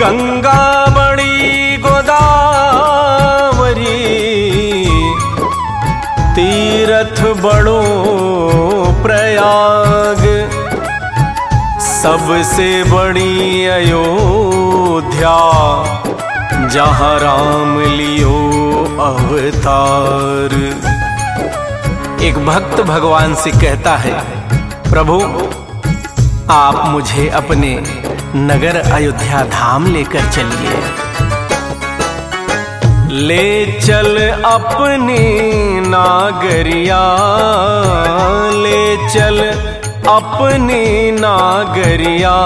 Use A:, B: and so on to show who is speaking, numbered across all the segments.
A: गंगा बड़ी गोदावरी, तीरथ बड़ो प्रयाग, सबसे बड़ी अयोध्या, जहाँ राम लियो अवतार। एक भक्त भगवान से कहता है, प्रभु, आप मुझे अपने नगर अयोध्या धाम लेकर चलिए। ले चल अपनी नागरिया, ले चल अपनी नागरिया,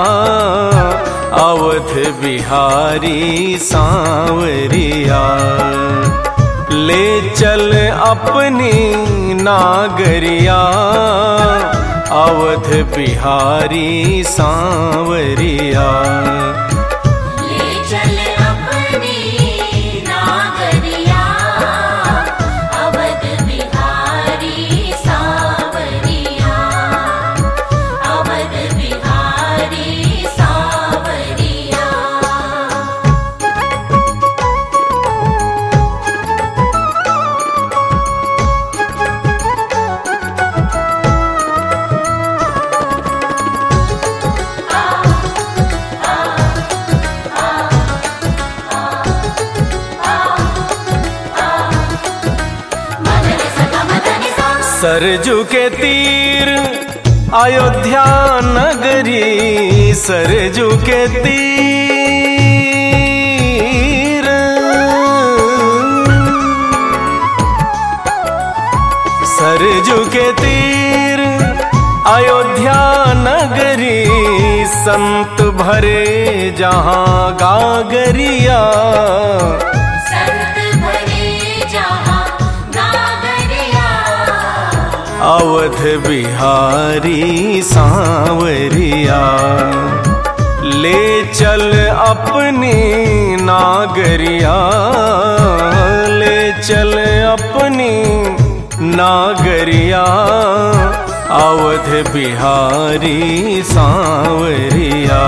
A: अवध बिहारी सांवरिया। ले चल अपनी नागरिया अवध बिहारी सांवरिया सरजू के तीर, अयोध्या नगरी, सरजू के तीर। सरजू के तीर, अयोध्या नगरी, संत भरे जहाँ गागरिया। अवध बिहारी सांवरिया। ले चल अपनी नागरिया। ले चल अपनी नागरिया। अवध बिहारी सांवरिया।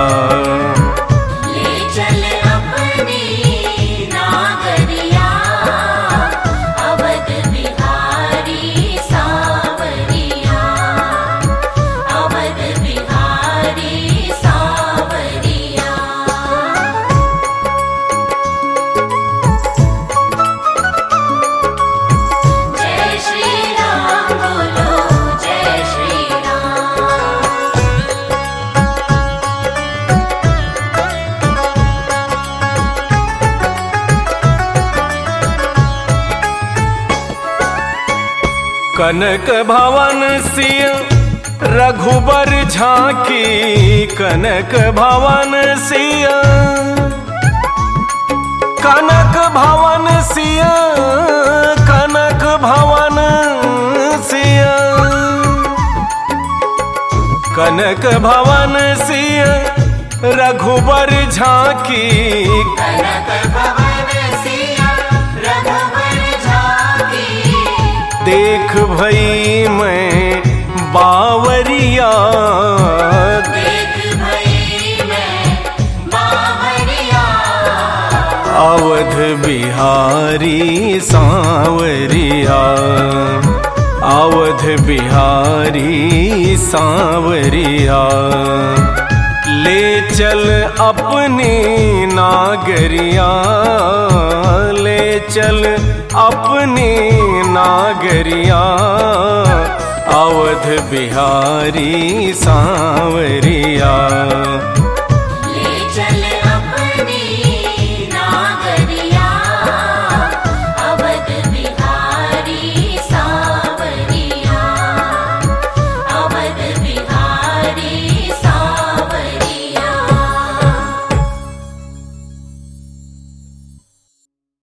A: कनक भवन सिय रघुबर झांकी कनक भवन सिय कनक भवन सिय कनक भवन सिय कनक भवन सिय रघुबर झांकी।
B: कनक भवन सिया रघुवर झांकी
A: देख भई मैं बावरिया। अवध बिहारी सांवरिया। अवध बिहारी सांवरिया। चल अपनी नागरिया ले चल अपनी नागरिया। अवध बिहारी सांवरिया।